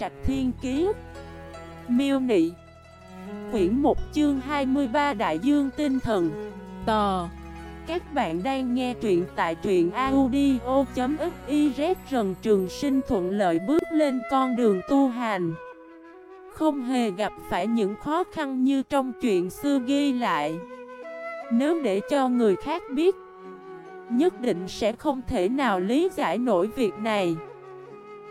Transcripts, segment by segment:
Trạch Thiên Kiế Miêu Nị. Quyển 1 chương 23 Đại Dương Tinh Thần. Tò. Các bạn đang nghe truyện tại truyện audio.xyz Rần Trường Sinh thuận lợi bước lên con đường tu hành. Không hề gặp phải những khó khăn như trong chuyện xưa ghi lại. Nếu để cho người khác biết, Nhất định sẽ không thể nào lý giải nổi việc này.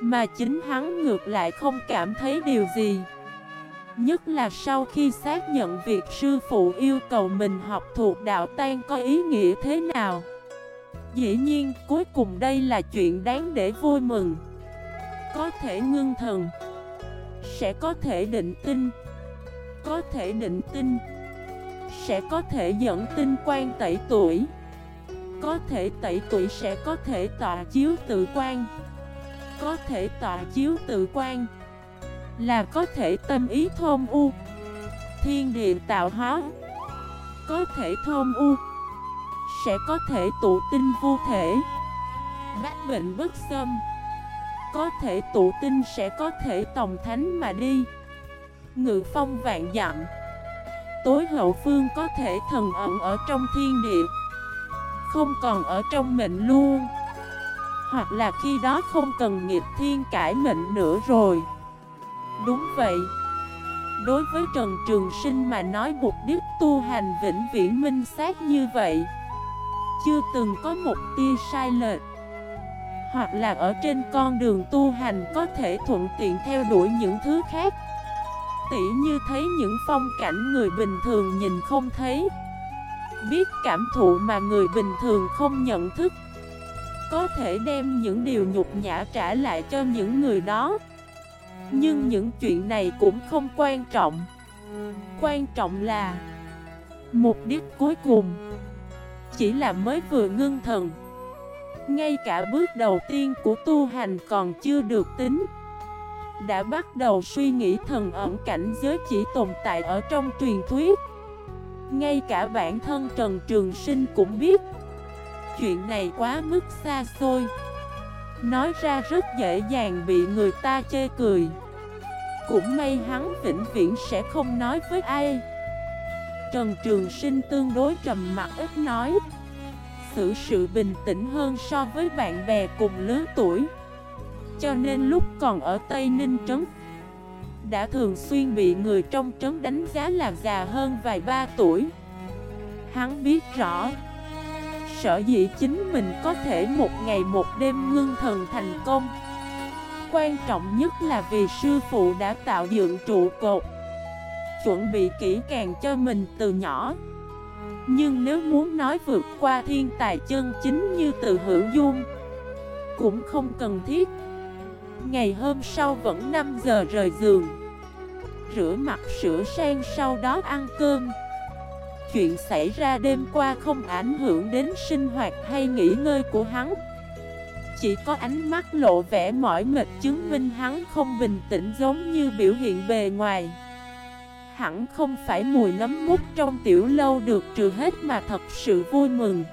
Mà chính hắn ngược lại không cảm thấy điều gì. Nhất là sau khi xác nhận việc sư phụ yêu cầu mình học thuộc đạo tan có ý nghĩa thế nào. Dĩ nhiên, cuối cùng đây là chuyện đáng để vui mừng. Có thể ngưng thần. Sẽ có thể định tinh. Có thể định tinh. Sẽ có thể dẫn tinh quan tẩy tuổi. Có thể tẩy tuổi sẽ có thể tọa chiếu tự quan có thể tọa chiếu tự quan Là có thể tâm ý thôn u. Thiên địa tạo hóa Có thể thôn u, Sẽ có thể tụ tinh vô thể. Bác bệnh bất xâm Có thể tụ tinh sẽ có thể tòng thánh mà đi. Ngự phong vạn dặm, Tối hậu phương có thể thần ẩn ở trong thiên địa, không còn ở trong mệnh luôn. Hoặc là khi đó không cần nghiệp thiên cải mệnh nữa rồi. Đúng vậy. Đối với Trần Trường Sinh mà nói mục đích tu hành vĩnh viễn minh xác như vậy, Chưa từng có một tia sai lệch. Hoặc là ở trên con đường tu hành có thể thuận tiện theo đuổi những thứ khác. Tỉ như thấy những phong cảnh người bình thường nhìn không thấy, biết cảm thụ mà người bình thường không nhận thức. Có thể đem những điều nhục nhã trả lại cho những người đó. Nhưng những chuyện này cũng không quan trọng. Quan trọng là Mục đích cuối cùng Chỉ là mới vừa ngưng thần. Ngay cả bước đầu tiên của tu hành còn chưa được tính. Đã bắt đầu suy nghĩ thần ẩn cảnh giới chỉ tồn tại ở trong truyền thuyết. Ngay cả bản thân Trần Trường Sinh cũng biết Chuyện này quá mức xa xôi. Nói ra rất dễ dàng bị người ta chê cười. Cũng may hắn vĩnh viễn sẽ không nói với ai. Trần Trường Sinh tương đối trầm mặt ít nói. Sự sự bình tĩnh hơn so với bạn bè cùng lứa tuổi. Cho nên lúc còn ở Tây Ninh Trấn, đã thường xuyên bị người trong trấn đánh giá là già hơn vài ba tuổi. Hắn biết rõ Sở dĩ chính mình có thể một ngày một đêm ngưng thần thành công. Quan trọng nhất là vì sư phụ đã tạo dựng trụ cột, Chuẩn bị kỹ càng cho mình từ nhỏ. Nhưng nếu muốn nói vượt qua thiên tài chân chính như từ hữu dung, Cũng không cần thiết. Ngày hôm sau vẫn 5 giờ rời giường, Rửa mặt sửa sang sau đó ăn cơm. Chuyện xảy ra đêm qua không ảnh hưởng đến sinh hoạt hay nghỉ ngơi của hắn. Chỉ có ánh mắt lộ vẻ mỏi mệt chứng minh hắn không bình tĩnh giống như biểu hiện bề ngoài. Hẳn không phải mùi nấm mút trong tiểu lâu được trừ hết mà thật sự vui mừng.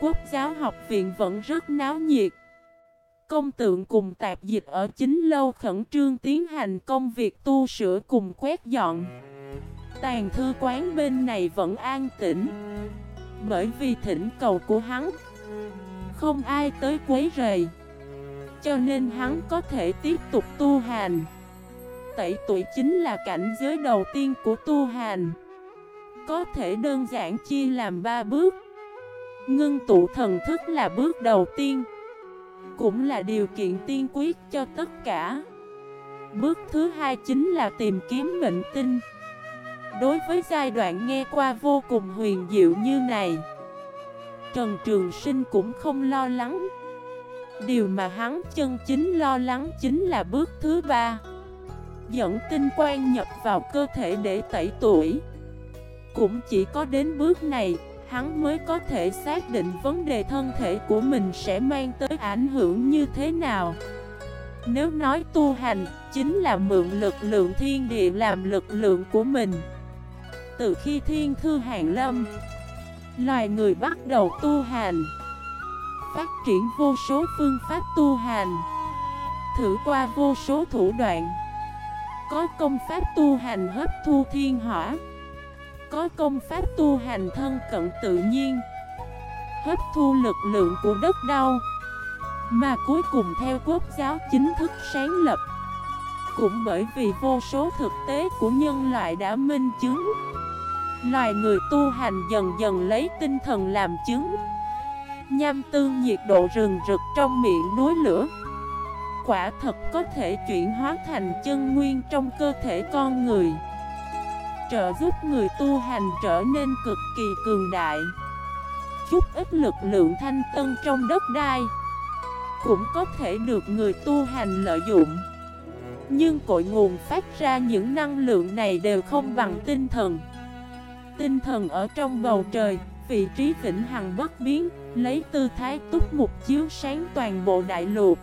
Quốc giáo học viện vẫn rất náo nhiệt. Công tượng cùng tạp dịch ở chính lâu khẩn trương tiến hành công việc tu sửa cùng quét dọn. Tàn thư quán bên này vẫn an tĩnh. Bởi vì thỉnh cầu của hắn, Không ai tới quấy rầy. Cho nên hắn có thể tiếp tục tu hành. Tẩy tuổi chính là cảnh giới đầu tiên của tu hành. Có thể đơn giản chia làm ba bước. Ngưng tụ thần thức là bước đầu tiên. Cũng là điều kiện tiên quyết cho tất cả. Bước thứ hai chính là tìm kiếm mệnh tinh. Đối với giai đoạn nghe qua vô cùng huyền diệu như này Trần Trường Sinh cũng không lo lắng Điều mà hắn chân chính lo lắng chính là bước thứ ba Dẫn tinh quan nhập vào cơ thể để tẩy tuổi Cũng chỉ có đến bước này hắn mới có thể xác định vấn đề thân thể của mình sẽ mang tới ảnh hưởng như thế nào. Nếu nói tu hành, chính là mượn lực lượng thiên địa làm lực lượng của mình. Từ khi thiên thư hàng lâm, loài người bắt đầu tu hành, phát triển vô số phương pháp tu hành. thử qua vô số thủ đoạn. Có công pháp tu hành hấp thu thiên hỏa. Có công pháp tu hành thân cận tự nhiên. Hấp thu lực lượng của đất đau. Mà cuối cùng theo quốc giáo chính thức sáng lập. Cũng bởi vì vô số thực tế của nhân loại đã minh chứng. Loài người tu hành dần dần lấy tinh thần làm chứng. Nham tương nhiệt độ rừng rực trong miệng núi lửa. Quả thật có thể chuyển hóa thành chân nguyên trong cơ thể con người. Trợ giúp người tu hành trở nên cực kỳ cường đại. Chút ít lực lượng thanh tân trong đất đai Cũng có thể được người tu hành lợi dụng. Nhưng cội nguồn phát ra những năng lượng này đều không bằng tinh thần. Tinh thần ở trong bầu trời vị trí vĩnh hằng bất biến, lấy tư thái túc mục chiếu sáng toàn bộ đại lục.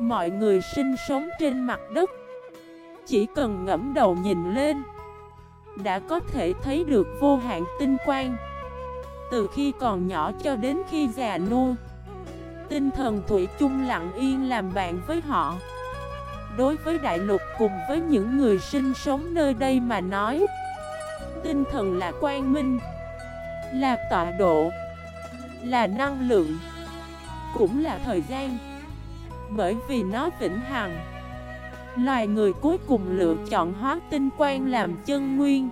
Mọi người sinh sống trên mặt đất, chỉ cần ngẫm đầu nhìn lên, đã có thể thấy được vô hạn tinh quang. Từ khi còn nhỏ cho đến khi già nua, tinh thần thủy chung lặng yên làm bạn với họ. Đối với đại lục cùng với những người sinh sống nơi đây mà nói, tinh thần là quang minh. Là tọa độ, Là năng lượng, Cũng là thời gian Bởi vì nó vĩnh hằng, Loài người cuối cùng lựa chọn hóa tinh quang làm chân nguyên,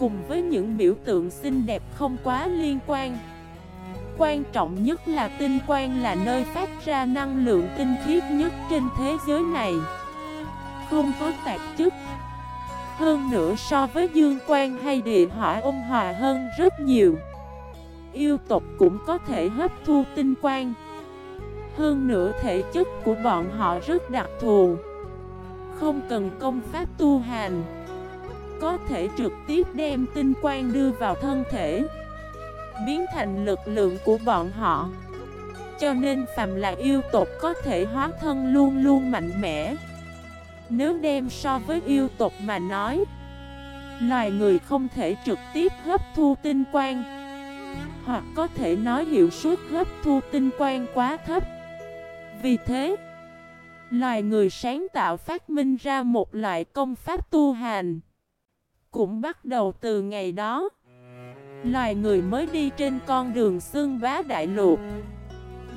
Cùng với những biểu tượng xinh đẹp không quá liên quan Quan trọng nhất là tinh quang là nơi phát ra năng lượng tinh khiết nhất trên thế giới này Không có tạp chất hơn nữa so với dương quan hay địa hỏa ôn hòa hơn rất nhiều. Yêu tộc cũng có thể hấp thu tinh quang. Hơn nữa thể chất của bọn họ rất đặc thù. Không cần công pháp tu hành. Có thể trực tiếp đem tinh quang đưa vào thân thể, Biến thành lực lượng của bọn họ. Cho nên phàm là yêu tộc có thể hóa thân luôn luôn mạnh mẽ nếu đem so với yêu tộc mà nói, Loài người không thể trực tiếp hấp thu tinh quang, Hoặc có thể nói hiệu suất hấp thu tinh quang quá thấp. Vì thế, Loài người sáng tạo phát minh ra một loại công pháp tu hành. Cũng bắt đầu từ ngày đó, Loài người mới đi trên con đường xương bá đại lục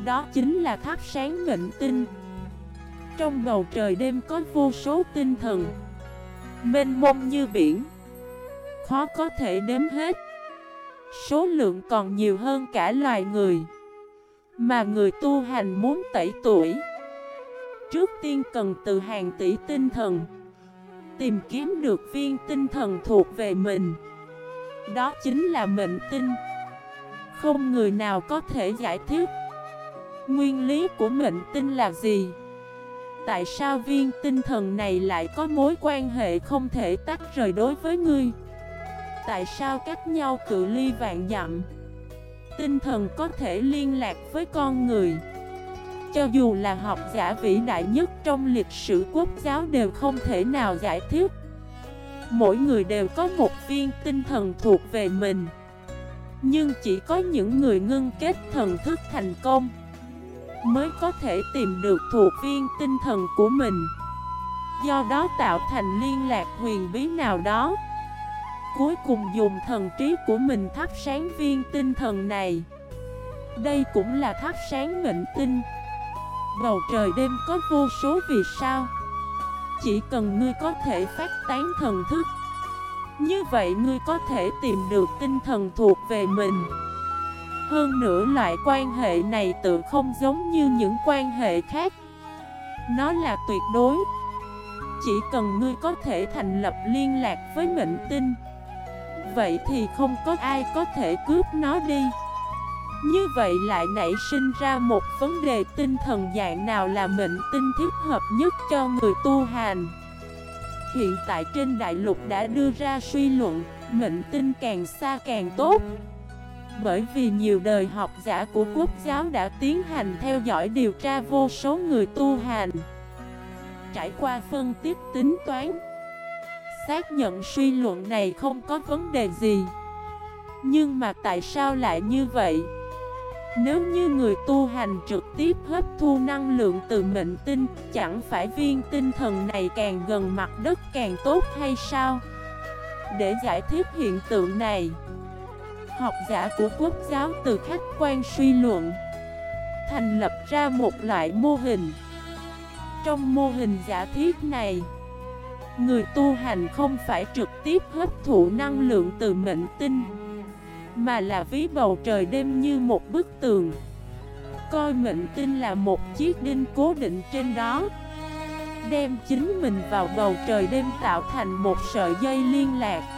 Đó chính là thắp sáng mệnh tinh trong bầu trời đêm có vô số tinh thần. Mênh mông như biển. Khó có thể đếm hết. Số lượng còn nhiều hơn cả loài người. Mà người tu hành muốn tẩy tuổi. Trước tiên cần từ hàng tỷ tinh thần. Tìm kiếm được viên tinh thần thuộc về mình. Đó chính là mệnh tinh. Không người nào có thể giải thích. Nguyên lý của mệnh tinh là gì? Tại sao viên tinh thần này lại có mối quan hệ không thể tách rời đối với ngươi? Tại sao cách nhau cự ly vạn dặm? Tinh thần có thể liên lạc với con người Cho dù là học giả vĩ đại nhất trong lịch sử quốc giáo đều không thể nào giải thích Mỗi người đều có một viên tinh thần thuộc về mình Nhưng chỉ có những người ngưng kết thần thức thành công mới có thể tìm được thuộc viên tinh thần của mình. Do đó tạo thành liên lạc huyền bí nào đó. Cuối cùng dùng thần trí của mình thắp sáng viên tinh thần này. Đây cũng là thắp sáng mệnh tinh. Bầu trời đêm có vô số vì sao. Chỉ cần ngươi có thể phát tán thần thức. Như vậy ngươi có thể tìm được tinh thần thuộc về mình hơn nữa loại quan hệ này tự không giống như những quan hệ khác. Nó là tuyệt đối. Chỉ cần ngươi có thể thành lập liên lạc với mệnh tinh, Vậy thì không có ai có thể cướp nó đi. Như vậy lại nảy sinh ra một vấn đề tinh thần dạng nào là mệnh tinh thích hợp nhất cho người tu hành. Hiện tại trên đại lục đã đưa ra suy luận, Mệnh tinh càng xa càng tốt bởi vì nhiều đời học giả của quốc giáo đã tiến hành theo dõi điều tra vô số người tu hành Trải qua phân tích tính toán, Xác nhận suy luận này không có vấn đề gì Nhưng mà tại sao lại như vậy? Nếu như người tu hành trực tiếp hấp thu năng lượng từ mệnh tinh, Chẳng phải viên tinh thần này càng gần mặt đất càng tốt hay sao? Để giải thích hiện tượng này Học giả của quốc giáo từ khách quan suy luận, Thành lập ra một loại mô hình. Trong mô hình giả thiết này, Người tu hành không phải trực tiếp hấp thụ năng lượng từ mệnh tinh, Mà là ví bầu trời đêm như một bức tường. Coi mệnh tinh là một chiếc đinh cố định trên đó, Đem chính mình vào bầu trời đêm tạo thành một sợi dây liên lạc.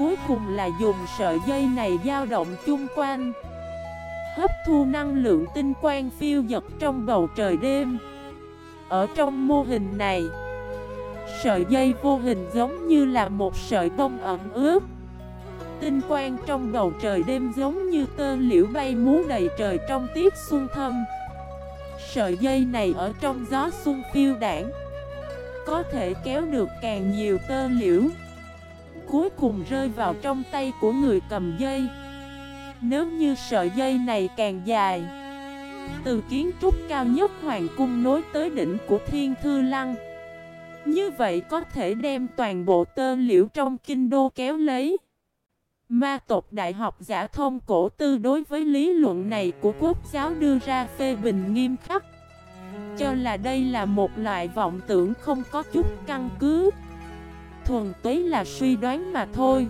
Cuối cùng là dùng sợi dây này dao động chung quanh, Hấp thu năng lượng tinh quang phiêu giật trong bầu trời đêm. Ở trong mô hình này, Sợi dây vô hình giống như là một sợi bông ẩm ướt. Tinh quang trong bầu trời đêm giống như tơ liễu bay múa đầy trời trong tiết xuân thâm Sợi dây này ở trong gió xuân phiêu đảng Có thể kéo được càng nhiều tơ liễu. Cuối cùng rơi vào trong tay của người cầm dây Nếu như sợi dây này càng dài, Từ kiến trúc cao nhất hoàng cung nối tới đỉnh của thiên thư lăng, như vậy có thể đem toàn bộ tơ liễu trong kinh đô kéo lấy. Ma tộc đại học giả thông cổ tư đối với lý luận này của quốc giáo đưa ra phê bình nghiêm khắc. Cho là đây là một loại vọng tưởng không có chút căn cứ. Thuần túy là suy đoán mà thôi.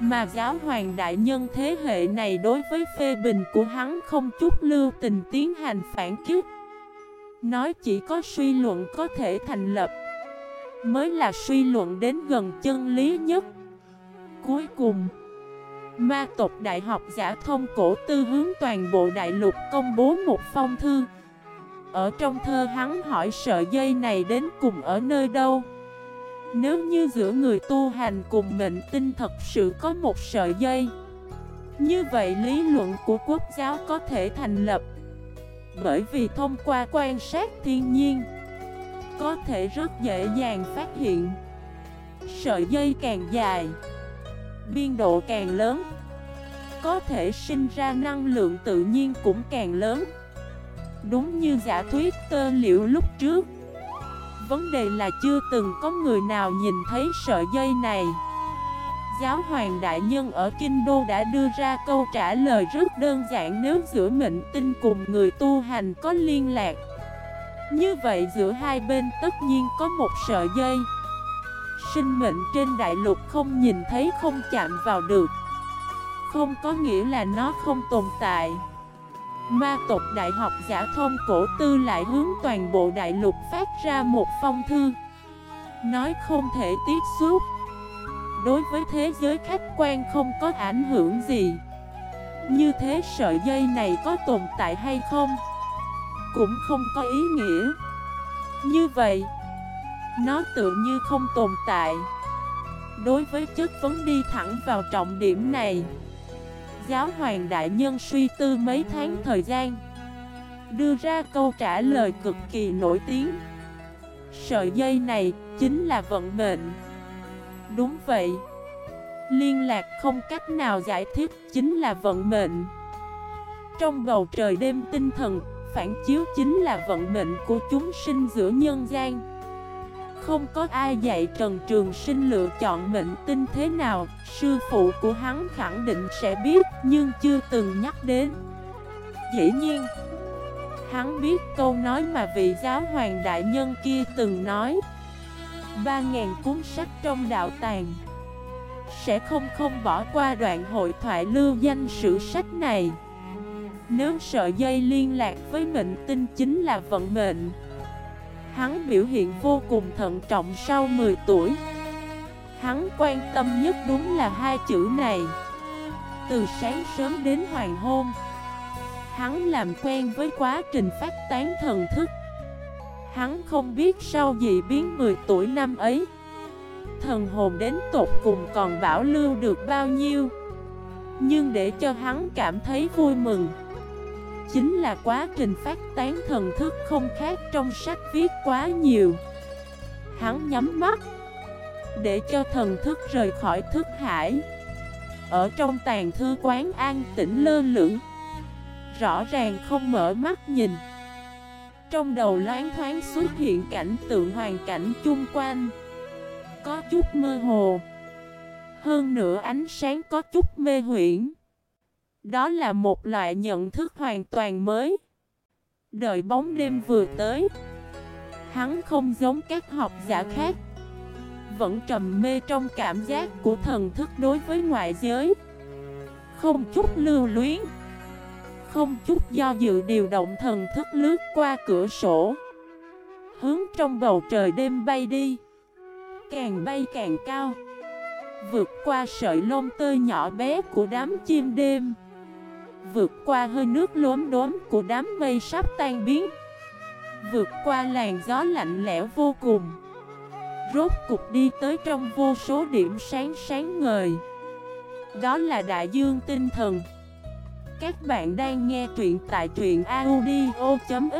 Mà giáo hoàng đại nhân thế hệ này đối với phê bình của hắn không chút lưu tình tiến hành phản kích Nói chỉ có suy luận có thể thành lập mới là suy luận đến gần chân lý nhất. Cuối cùng, ma tộc đại học giả thông cổ tư hướng toàn bộ đại lục công bố một phong thư. Ở trong thơ hắn hỏi sợi dây này đến cùng ở nơi đâu? Nếu như giữa người tu hành cùng mệnh tinh thật sự có một sợi dây, Như vậy lý luận của quốc giáo có thể thành lập. Bởi vì thông qua quan sát thiên nhiên, có thể rất dễ dàng phát hiện. Sợi dây càng dài, Biên độ càng lớn, Có thể sinh ra năng lượng tự nhiên cũng càng lớn. Đúng như giả thuyết tơ liệu lúc trước Vấn đề là chưa từng có người nào nhìn thấy sợi dây này. Giáo hoàng đại nhân ở Kinh Đô đã đưa ra câu trả lời rất đơn giản, Nếu giữa mệnh tinh cùng người tu hành có liên lạc. Như vậy giữa hai bên tất nhiên có một sợi dây. Sinh mệnh trên đại lục không nhìn thấy, không chạm vào được. Không có nghĩa là nó không tồn tại. Ma tộc đại học giả thông cổ tư lại hướng toàn bộ đại lục phát ra một phong thư. Nói không thể tiếp xúc. Đối với thế giới khách quan không có ảnh hưởng gì. Như thế sợi dây này có tồn tại hay không? cũng không có ý nghĩa. Như vậy, Nó tự như không tồn tại. Đối với chất vấn đi thẳng vào trọng điểm này Giáo hoàng đại nhân suy tư mấy tháng thời gian. Đưa ra câu trả lời cực kỳ nổi tiếng. Sợi dây này chính là vận mệnh. Đúng vậy. Liên lạc không cách nào giải thích chính là vận mệnh. Trong bầu trời đêm tinh thần, phản chiếu chính là vận mệnh của chúng sinh giữa nhân gian. Không có ai dạy Trần Trường Sinh lựa chọn mệnh tinh thế nào, Sư phụ của hắn khẳng định sẽ biết, nhưng chưa từng nhắc đến. Dĩ nhiên, Hắn biết câu nói mà vị giáo hoàng đại nhân kia từng nói. Ba ngàn cuốn sách trong đạo tàng Sẽ không không bỏ qua đoạn hội thoại lưu danh sử sách này. Nếu sợi dây liên lạc với mệnh tinh chính là vận mệnh Hắn biểu hiện vô cùng thận trọng sau 10 tuổi. Hắn quan tâm nhất đúng là hai chữ này. Từ sáng sớm đến hoàng hôn, Hắn làm quen với quá trình phát tán thần thức. Hắn không biết sau gì biến 10 tuổi năm ấy, Thần hồn đến tột cùng còn bảo lưu được bao nhiêu. Nhưng để cho hắn cảm thấy vui mừng Chính là quá trình phát tán thần thức không khác trong sách viết quá nhiều. Hắn nhắm mắt, Để cho thần thức rời khỏi thức hải. Ở trong tàn thư quán an tĩnh lơ lửng, rõ ràng không mở mắt nhìn. Trong đầu loáng thoáng xuất hiện cảnh tượng hoàn cảnh chung quanh. Có chút mơ hồ, Hơn nữa ánh sáng có chút mê huyễn. Đó là một loại nhận thức hoàn toàn mới. Đợi bóng đêm vừa tới, Hắn không giống các học giả khác, Vẫn trầm mê trong cảm giác của thần thức đối với ngoại giới. Không chút lưu luyến, Không chút do dự điều động thần thức lướt qua cửa sổ, Hướng trong bầu trời đêm bay đi. Càng bay càng cao, Vượt qua sợi lông tơ nhỏ bé của đám chim đêm. Vượt qua hơi nước lốm đốm của đám mây sắp tan biến. Vượt qua làn gió lạnh lẽo vô cùng. Rốt cục đi tới trong vô số điểm sáng sáng ngời. Đó là đại dương tinh thần. Các bạn đang nghe truyện tại truyện audio.fif